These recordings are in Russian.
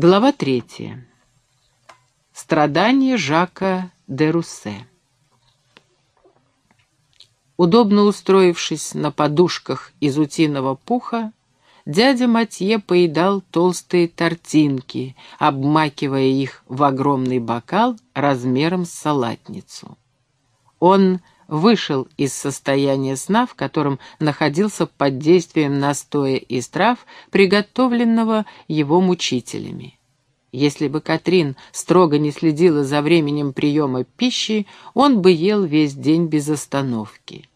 Глава третья. Страдания Жака де Руссе. Удобно устроившись на подушках из утиного пуха, дядя Матье поедал толстые тортинки, обмакивая их в огромный бокал размером с салатницу. Он вышел из состояния сна, в котором находился под действием настоя из трав, приготовленного его мучителями. Если бы Катрин строго не следила за временем приема пищи, он бы ел весь день без остановки.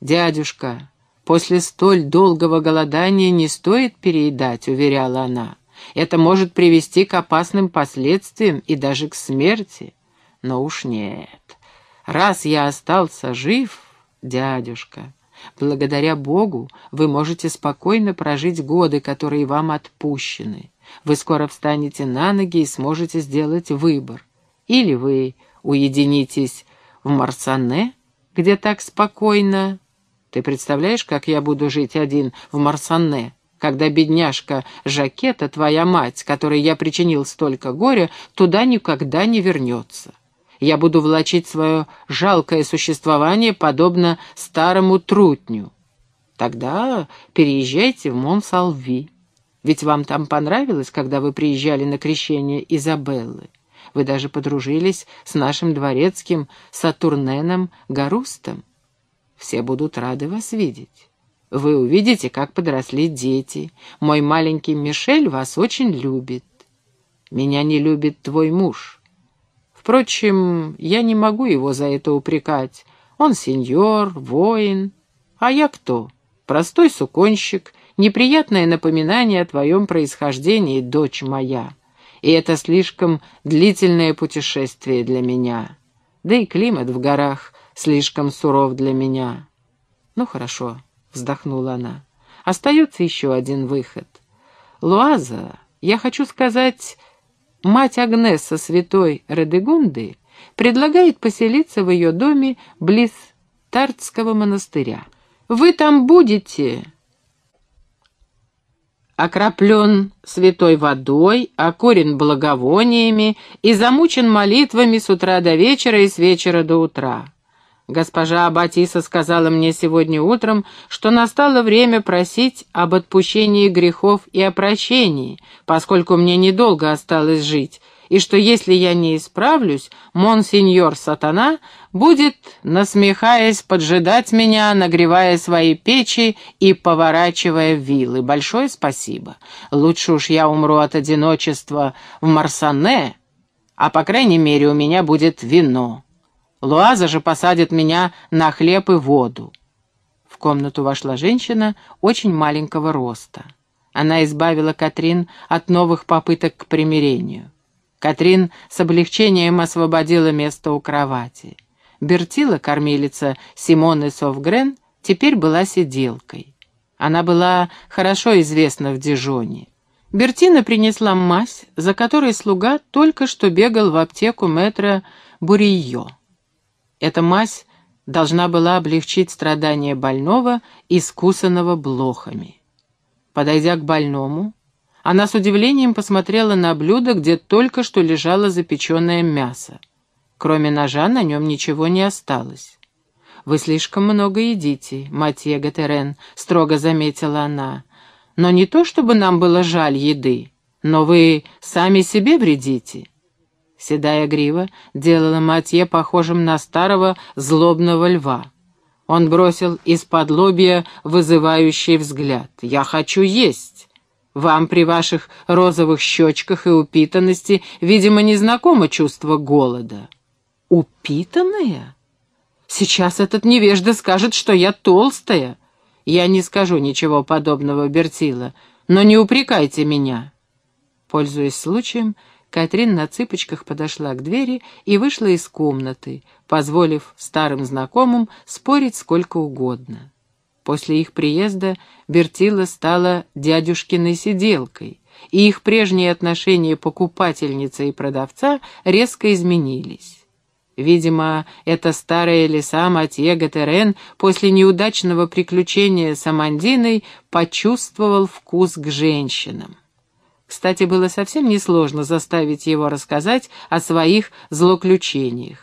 «Дядюшка, после столь долгого голодания не стоит переедать», — уверяла она. «Это может привести к опасным последствиям и даже к смерти. Но уж нет. Раз я остался жив, дядюшка, благодаря Богу вы можете спокойно прожить годы, которые вам отпущены. Вы скоро встанете на ноги и сможете сделать выбор. Или вы уединитесь в Марсане, где так спокойно. Ты представляешь, как я буду жить один в Марсане, когда бедняжка Жакета, твоя мать, которой я причинил столько горя, туда никогда не вернется?» Я буду влачить свое жалкое существование, подобно старому трутню. Тогда переезжайте в Монсалви. Ведь вам там понравилось, когда вы приезжали на крещение Изабеллы. Вы даже подружились с нашим дворецким Сатурненом Гарустом. Все будут рады вас видеть. Вы увидите, как подросли дети. Мой маленький Мишель вас очень любит. Меня не любит твой муж. Впрочем, я не могу его за это упрекать. Он сеньор, воин. А я кто? Простой суконщик, неприятное напоминание о твоем происхождении, дочь моя. И это слишком длительное путешествие для меня. Да и климат в горах слишком суров для меня. Ну хорошо, вздохнула она. Остается еще один выход. Луаза, я хочу сказать, мать Агнеса святой Редегунды предлагает поселиться в ее доме близ Тартского монастыря. Вы там будете окроплен святой водой, окорен благовониями и замучен молитвами с утра до вечера и с вечера до утра. Госпожа Аббатиса сказала мне сегодня утром, что настало время просить об отпущении грехов и о прощении, поскольку мне недолго осталось жить, и что если я не исправлюсь, монсеньор Сатана будет, насмехаясь, поджидать меня, нагревая свои печи и поворачивая вилы. Большое спасибо. Лучше уж я умру от одиночества в Марсане, а по крайней мере у меня будет вино. Луаза же посадит меня на хлеб и воду. В комнату вошла женщина очень маленького роста. Она избавила Катрин от новых попыток к примирению. Катрин с облегчением освободила место у кровати. Бертила, кормилица Симоны Совгрен, теперь была сиделкой. Она была хорошо известна в Дижоне. Бертина принесла мазь, за которой слуга только что бегал в аптеку мэтра Бурийо. Эта мазь должна была облегчить страдания больного, искусанного блохами. Подойдя к больному, она с удивлением посмотрела на блюдо, где только что лежало запеченное мясо. Кроме ножа на нем ничего не осталось. «Вы слишком много едите, Матье Гатерен», — строго заметила она. «Но не то, чтобы нам было жаль еды, но вы сами себе вредите». Седая грива делала Матье похожим на старого злобного льва. Он бросил из-под лобья вызывающий взгляд. «Я хочу есть!» Вам при ваших розовых щечках и упитанности, видимо, не знакомо чувство голода. Упитанная? Сейчас этот невежда скажет, что я толстая. Я не скажу ничего подобного, Бертила, но не упрекайте меня. Пользуясь случаем, Катрин на цыпочках подошла к двери и вышла из комнаты, позволив старым знакомым спорить сколько угодно. После их приезда Бертила стала дядюшкиной сиделкой, и их прежние отношения покупательницы и продавца резко изменились. Видимо, эта старая лиса Матье Гатерен после неудачного приключения с Амандиной почувствовал вкус к женщинам. Кстати, было совсем несложно заставить его рассказать о своих злоключениях.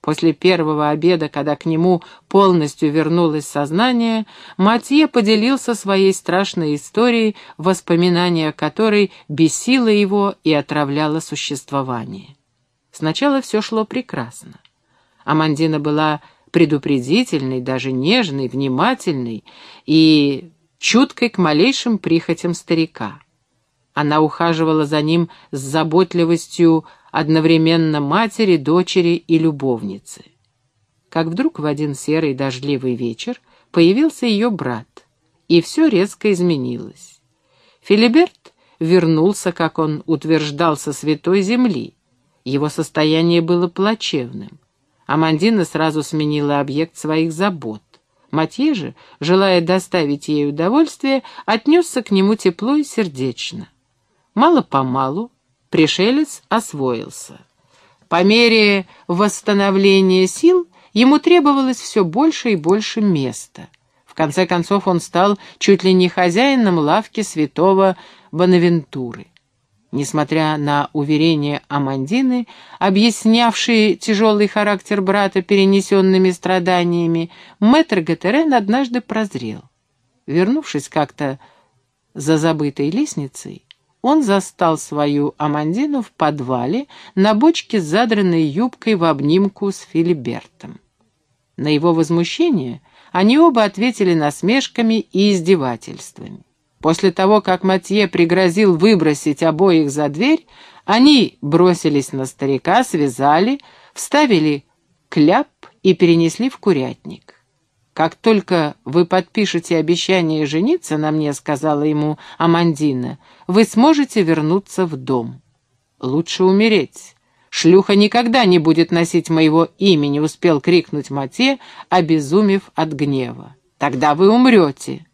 После первого обеда, когда к нему полностью вернулось сознание, Матье поделился своей страшной историей, воспоминания которой бесило его и отравляло существование. Сначала все шло прекрасно. Амандина была предупредительной, даже нежной, внимательной и чуткой к малейшим прихотям старика. Она ухаживала за ним с заботливостью одновременно матери, дочери и любовницы. Как вдруг в один серый дождливый вечер появился ее брат, и все резко изменилось. Филиберт вернулся, как он утверждал, со святой земли. Его состояние было плачевным. Амандина сразу сменила объект своих забот. Матье же, желая доставить ей удовольствие, отнесся к нему тепло и сердечно. Мало-помалу пришелец освоился. По мере восстановления сил ему требовалось все больше и больше места. В конце концов он стал чуть ли не хозяином лавки святого Бонавентуры. Несмотря на уверения Амандины, объяснявшие тяжелый характер брата перенесенными страданиями, мэтр Гатерен однажды прозрел. Вернувшись как-то за забытой лестницей, он застал свою Амандину в подвале на бочке с задранной юбкой в обнимку с Филибертом. На его возмущение они оба ответили насмешками и издевательствами. После того, как Матье пригрозил выбросить обоих за дверь, они бросились на старика, связали, вставили кляп и перенесли в курятник. «Как только вы подпишете обещание жениться на мне, — сказала ему Амандина, — вы сможете вернуться в дом. Лучше умереть. Шлюха никогда не будет носить моего имени, — успел крикнуть Мате, обезумев от гнева. Тогда вы умрете.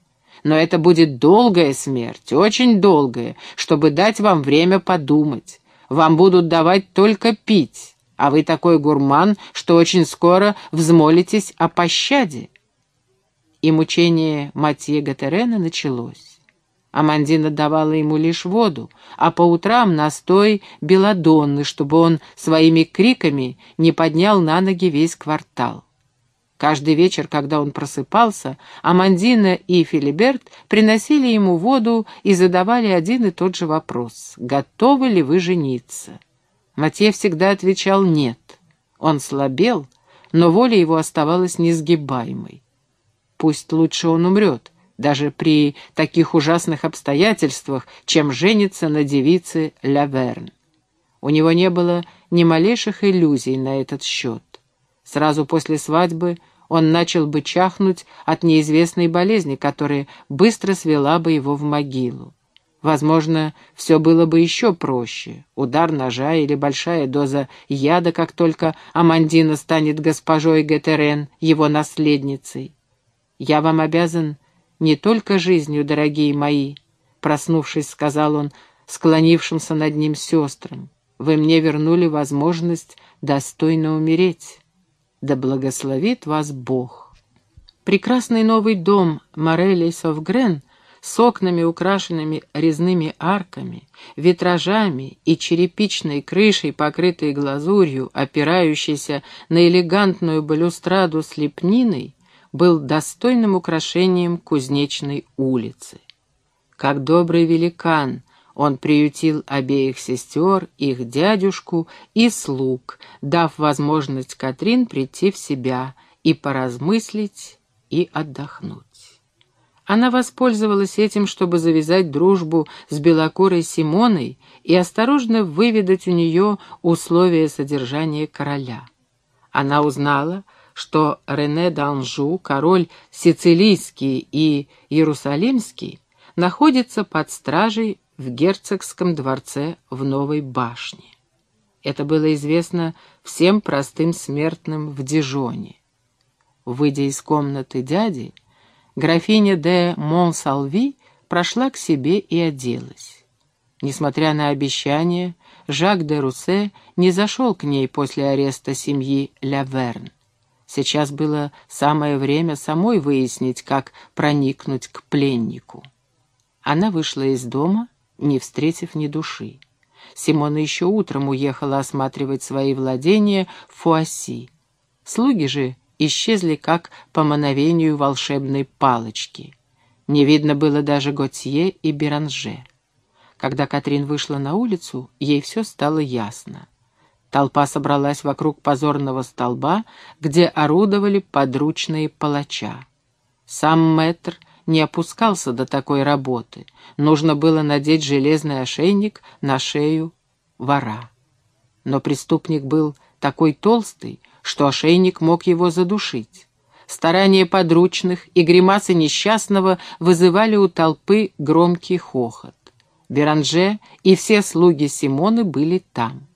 Но это будет долгая смерть, очень долгая, чтобы дать вам время подумать. Вам будут давать только пить, а вы такой гурман, что очень скоро взмолитесь о пощаде и мучение Матье Гатерена началось. Амандина давала ему лишь воду, а по утрам настой белодонны, чтобы он своими криками не поднял на ноги весь квартал. Каждый вечер, когда он просыпался, Амандина и Филиберт приносили ему воду и задавали один и тот же вопрос «Готовы ли вы жениться?». Матье всегда отвечал «нет». Он слабел, но воля его оставалась несгибаемой. Пусть лучше он умрет, даже при таких ужасных обстоятельствах, чем женится на девице Лаверн. У него не было ни малейших иллюзий на этот счет. Сразу после свадьбы он начал бы чахнуть от неизвестной болезни, которая быстро свела бы его в могилу. Возможно, все было бы еще проще. Удар ножа или большая доза яда, как только Амандина станет госпожой Гетерен, его наследницей. «Я вам обязан не только жизнью, дорогие мои», — проснувшись, сказал он склонившимся над ним сестрам. «Вы мне вернули возможность достойно умереть. Да благословит вас Бог». Прекрасный новый дом Морелли Совгрен с окнами, украшенными резными арками, витражами и черепичной крышей, покрытой глазурью, опирающейся на элегантную балюстраду с лепниной, был достойным украшением кузнечной улицы. Как добрый великан, он приютил обеих сестер, их дядюшку и слуг, дав возможность Катрин прийти в себя и поразмыслить и отдохнуть. Она воспользовалась этим, чтобы завязать дружбу с белокурой Симоной и осторожно выведать у нее условия содержания короля. Она узнала, что Рене d'Анжу, король сицилийский и иерусалимский, находится под стражей в герцогском дворце в Новой башне. Это было известно всем простым смертным в Дижоне. Выйдя из комнаты дяди, графиня де Монсалви прошла к себе и оделась. Несмотря на обещание, Жак де Руссе не зашел к ней после ареста семьи Лаверн. Сейчас было самое время самой выяснить, как проникнуть к пленнику. Она вышла из дома не встретив ни души. Симона еще утром уехала осматривать свои владения в Фуаси. Слуги же исчезли как по мановению волшебной палочки. Не видно было даже Готье и Беранже. Когда Катрин вышла на улицу, ей все стало ясно. Толпа собралась вокруг позорного столба, где орудовали подручные палача. Сам мэтр не опускался до такой работы. Нужно было надеть железный ошейник на шею вора. Но преступник был такой толстый, что ошейник мог его задушить. Старания подручных и гримасы несчастного вызывали у толпы громкий хохот. Беранже и все слуги Симоны были там.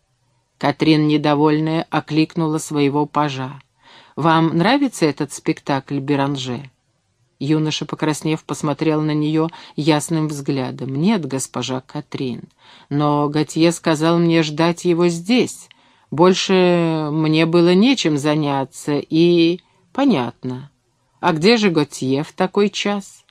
Катрин, недовольная, окликнула своего пажа. «Вам нравится этот спектакль, Беранже?» Юноша, покраснев, посмотрел на нее ясным взглядом. «Нет, госпожа Катрин, но Готье сказал мне ждать его здесь. Больше мне было нечем заняться, и... понятно. А где же Готье в такой час?»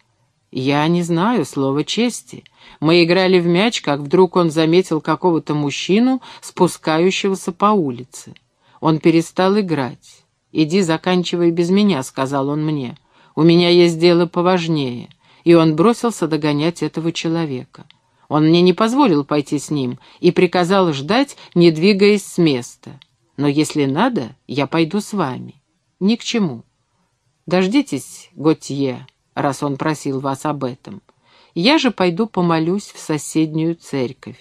«Я не знаю, слово чести. Мы играли в мяч, как вдруг он заметил какого-то мужчину, спускающегося по улице. Он перестал играть. «Иди, заканчивай без меня», — сказал он мне. У меня есть дело поважнее». И он бросился догонять этого человека. Он мне не позволил пойти с ним и приказал ждать, не двигаясь с места. Но если надо, я пойду с вами. Ни к чему. Дождитесь, Готье, раз он просил вас об этом. Я же пойду помолюсь в соседнюю церковь.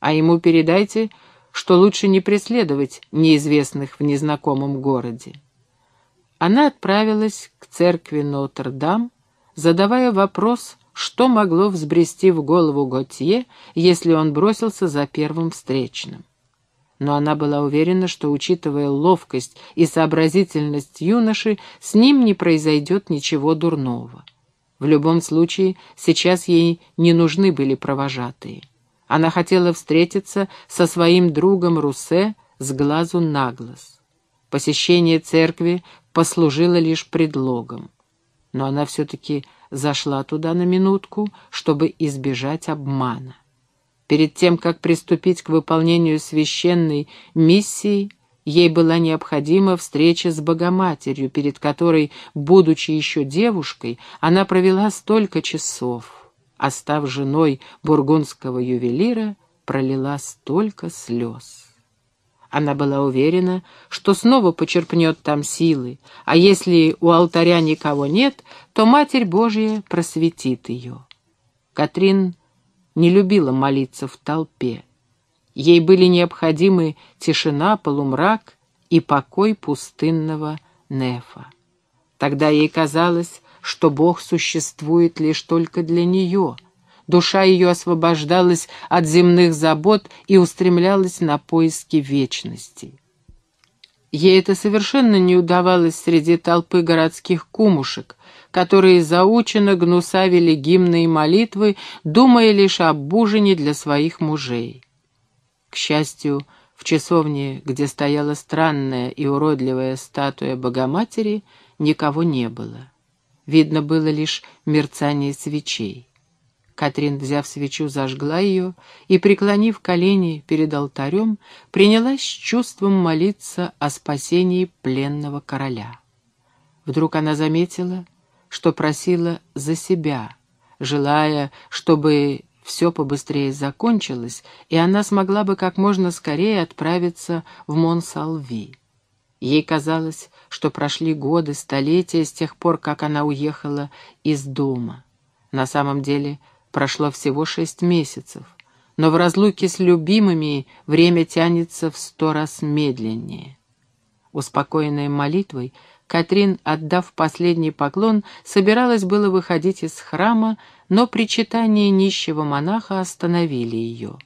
А ему передайте, что лучше не преследовать неизвестных в незнакомом городе она отправилась к церкви Нотр-Дам, задавая вопрос, что могло взбрести в голову Готье, если он бросился за первым встречным. Но она была уверена, что, учитывая ловкость и сообразительность юноши, с ним не произойдет ничего дурного. В любом случае, сейчас ей не нужны были провожатые. Она хотела встретиться со своим другом Русе с глазу на глаз. Посещение церкви послужило лишь предлогом. Но она все-таки зашла туда на минутку, чтобы избежать обмана. Перед тем, как приступить к выполнению священной миссии, ей была необходима встреча с Богоматерью, перед которой, будучи еще девушкой, она провела столько часов, а став женой бургундского ювелира, пролила столько слез. Она была уверена, что снова почерпнет там силы, а если у алтаря никого нет, то Матерь Божья просветит ее. Катрин не любила молиться в толпе. Ей были необходимы тишина, полумрак и покой пустынного Нефа. Тогда ей казалось, что Бог существует лишь только для нее — Душа ее освобождалась от земных забот и устремлялась на поиски вечности. Ей это совершенно не удавалось среди толпы городских кумушек, которые заученно гнусавили гимны и молитвы, думая лишь об ужине для своих мужей. К счастью, в часовне, где стояла странная и уродливая статуя Богоматери, никого не было. Видно было лишь мерцание свечей. Катрин, взяв свечу, зажгла ее и, преклонив колени перед алтарем, принялась с чувством молиться о спасении пленного короля. Вдруг она заметила, что просила за себя, желая, чтобы все побыстрее закончилось, и она смогла бы как можно скорее отправиться в Монсалви. Ей казалось, что прошли годы, столетия с тех пор, как она уехала из дома. На самом деле Прошло всего шесть месяцев, но в разлуке с любимыми время тянется в сто раз медленнее. Успокоенная молитвой, Катрин, отдав последний поклон, собиралась было выходить из храма, но причитания нищего монаха остановили ее.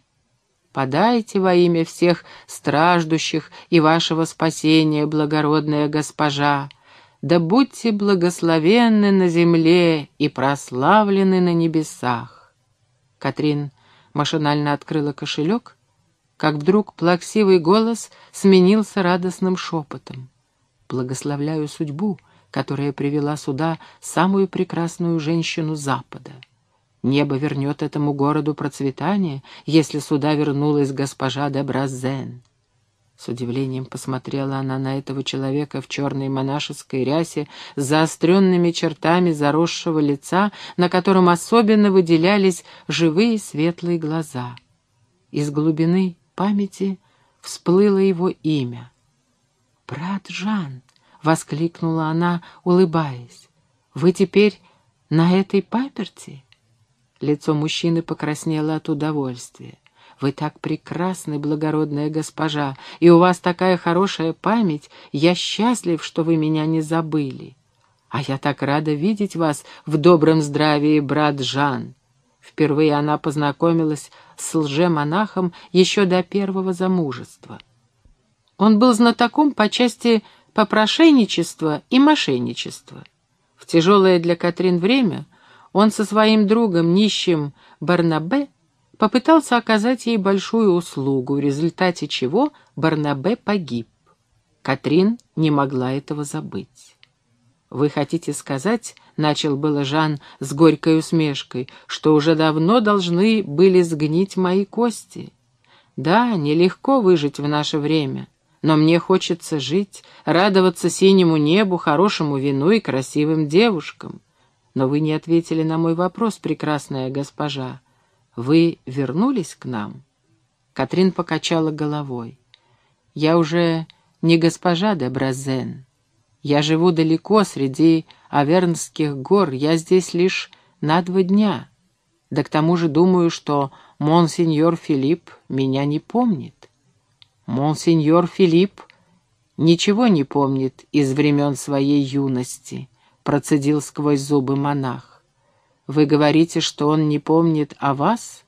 «Подайте во имя всех страждущих и вашего спасения, благородная госпожа!» да будьте благословенны на земле и прославлены на небесах. Катрин машинально открыла кошелек, как вдруг плаксивый голос сменился радостным шепотом. «Благословляю судьбу, которая привела сюда самую прекрасную женщину Запада. Небо вернет этому городу процветание, если сюда вернулась госпожа де Бразен. С удивлением посмотрела она на этого человека в черной монашеской рясе с заостренными чертами заросшего лица, на котором особенно выделялись живые светлые глаза. Из глубины памяти всплыло его имя. «Брат Жан!» — воскликнула она, улыбаясь. «Вы теперь на этой паперти?» Лицо мужчины покраснело от удовольствия. «Вы так прекрасны, благородная госпожа, и у вас такая хорошая память. Я счастлив, что вы меня не забыли. А я так рада видеть вас в добром здравии, брат Жан». Впервые она познакомилась с лжемонахом еще до первого замужества. Он был знатоком по части попрошайничества и мошенничества. В тяжелое для Катрин время он со своим другом, нищим Барнабе, попытался оказать ей большую услугу, в результате чего Барнабе погиб. Катрин не могла этого забыть. «Вы хотите сказать, — начал было Жан с горькой усмешкой, — что уже давно должны были сгнить мои кости? Да, нелегко выжить в наше время, но мне хочется жить, радоваться синему небу, хорошему вину и красивым девушкам. Но вы не ответили на мой вопрос, прекрасная госпожа. Вы вернулись к нам?» Катрин покачала головой. «Я уже не госпожа де Бразен. Я живу далеко, среди Авернских гор. Я здесь лишь на два дня. Да к тому же думаю, что монсеньор Филипп меня не помнит. Монсеньор Филипп ничего не помнит из времен своей юности». — процедил сквозь зубы монах. «Вы говорите, что он не помнит о вас,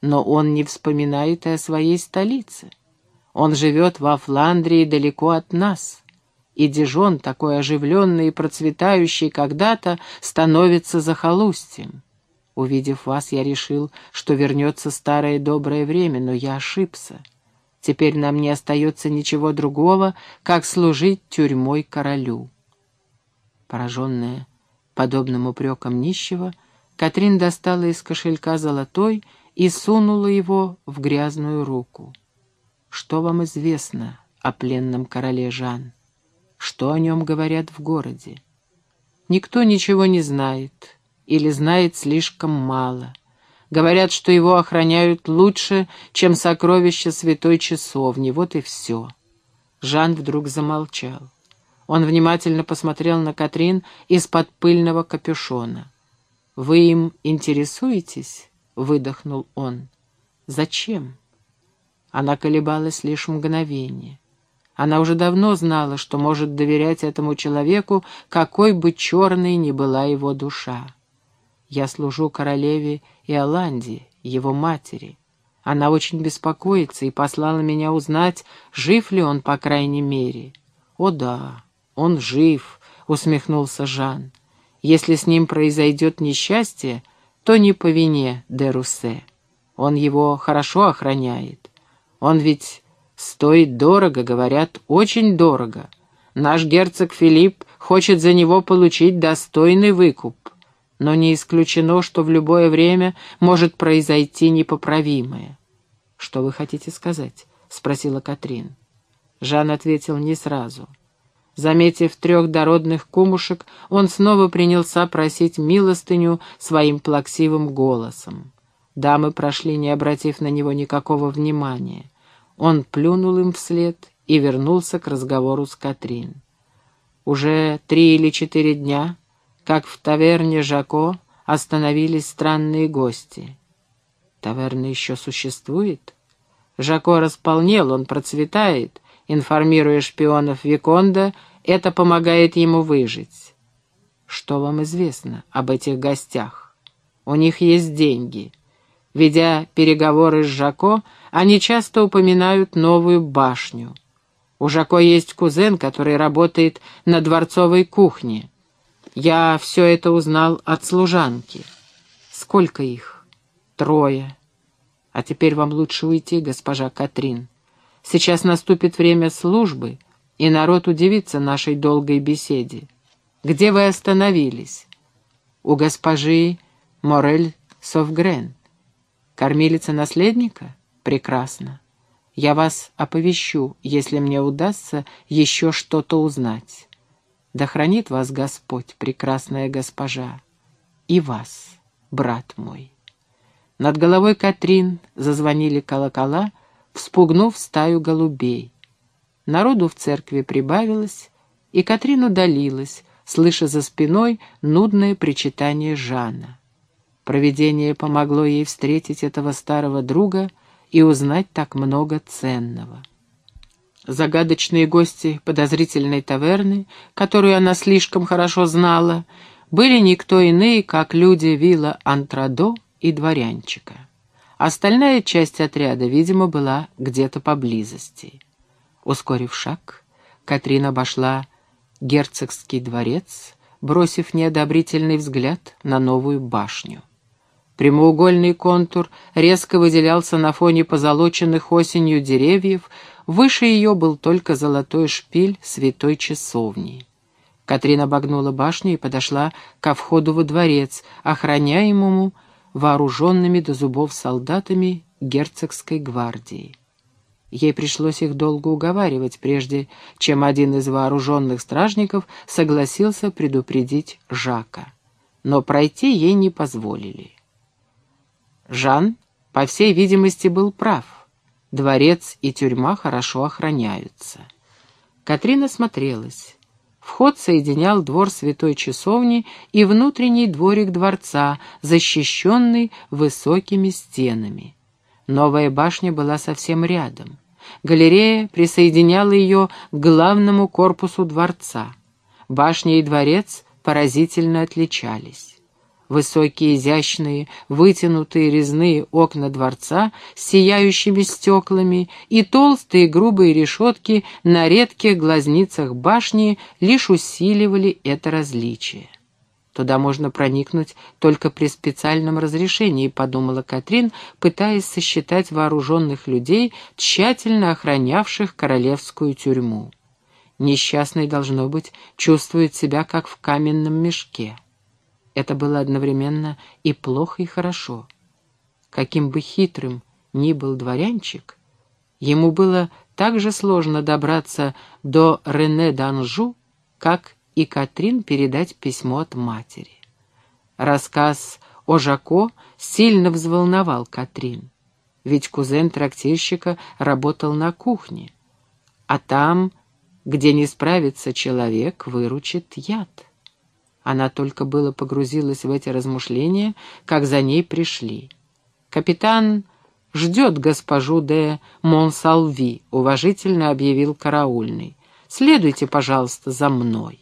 но он не вспоминает и о своей столице. Он живет во Фландрии далеко от нас, и Дижон, такой оживленный и процветающий когда-то, становится захолустьем. Увидев вас, я решил, что вернется старое доброе время, но я ошибся. Теперь нам не остается ничего другого, как служить тюрьмой королю». Пораженная подобным упреком нищего, Катрин достала из кошелька золотой и сунула его в грязную руку. «Что вам известно о пленном короле Жан? Что о нем говорят в городе? Никто ничего не знает или знает слишком мало. Говорят, что его охраняют лучше, чем сокровища святой часовни, вот и все». Жан вдруг замолчал. Он внимательно посмотрел на Катрин из-под пыльного капюшона. «Вы им интересуетесь?» — выдохнул он. «Зачем?» Она колебалась лишь мгновение. Она уже давно знала, что может доверять этому человеку, какой бы черной ни была его душа. «Я служу королеве Иоланде, его матери. Она очень беспокоится и послала меня узнать, жив ли он, по крайней мере. О да, «Он жив», — усмехнулся Жан. «Если с ним произойдет несчастье, то не по вине де Руссе. Он его хорошо охраняет. Он ведь стоит дорого, говорят, очень дорого. Наш герцог Филипп хочет за него получить достойный выкуп. Но не исключено, что в любое время может произойти непоправимое». «Что вы хотите сказать?» — спросила Катрин. Жан ответил не сразу. Заметив трех дородных кумушек, он снова принялся просить милостыню своим плаксивым голосом. Дамы прошли, не обратив на него никакого внимания. Он плюнул им вслед и вернулся к разговору с Катрин. Уже три или четыре дня, как в таверне Жако, остановились странные гости. Таверна еще существует? Жако располнел, он процветает, Информируя шпионов Виконда, это помогает ему выжить. Что вам известно об этих гостях? У них есть деньги. Ведя переговоры с Жако, они часто упоминают новую башню. У Жако есть кузен, который работает на дворцовой кухне. Я все это узнал от служанки. Сколько их? Трое. А теперь вам лучше уйти, госпожа Катрин. Сейчас наступит время службы, и народ удивится нашей долгой беседе. Где вы остановились? У госпожи Морель Совгрен. Кормилица наследника? Прекрасно. Я вас оповещу, если мне удастся еще что-то узнать. Да хранит вас Господь, прекрасная госпожа, и вас, брат мой. Над головой Катрин зазвонили колокола, вспугнув стаю голубей. Народу в церкви прибавилось, и Катрин удалилась, слыша за спиной нудное причитание Жана. Провидение помогло ей встретить этого старого друга и узнать так много ценного. Загадочные гости подозрительной таверны, которую она слишком хорошо знала, были никто иные, как люди вилла Антрадо и дворянчика. Остальная часть отряда, видимо, была где-то поблизости. Ускорив шаг, Катрин обошла герцогский дворец, бросив неодобрительный взгляд на новую башню. Прямоугольный контур резко выделялся на фоне позолоченных осенью деревьев, выше ее был только золотой шпиль святой часовни. Катрин обогнула башню и подошла ко входу во дворец, охраняемому вооруженными до зубов солдатами герцогской гвардии. Ей пришлось их долго уговаривать, прежде чем один из вооруженных стражников согласился предупредить Жака. Но пройти ей не позволили. Жан, по всей видимости, был прав. Дворец и тюрьма хорошо охраняются. Катрина смотрелась. Вход соединял двор святой часовни и внутренний дворик дворца, защищенный высокими стенами. Новая башня была совсем рядом. Галерея присоединяла ее к главному корпусу дворца. Башня и дворец поразительно отличались. Высокие, изящные, вытянутые резные окна дворца с сияющими стеклами и толстые грубые решетки на редких глазницах башни лишь усиливали это различие. Туда можно проникнуть только при специальном разрешении, подумала Катрин, пытаясь сосчитать вооруженных людей, тщательно охранявших королевскую тюрьму. Несчастный, должно быть, чувствует себя как в каменном мешке. Это было одновременно и плохо, и хорошо. Каким бы хитрым ни был дворянчик, ему было так же сложно добраться до Рене d'Анжу, как и Катрин передать письмо от матери. Рассказ о Жако сильно взволновал Катрин, ведь кузен трактирщика работал на кухне, а там, где не справится человек, выручит яд. Она только было погрузилась в эти размышления, как за ней пришли. «Капитан ждет госпожу де Монсалви», — уважительно объявил караульный. «Следуйте, пожалуйста, за мной».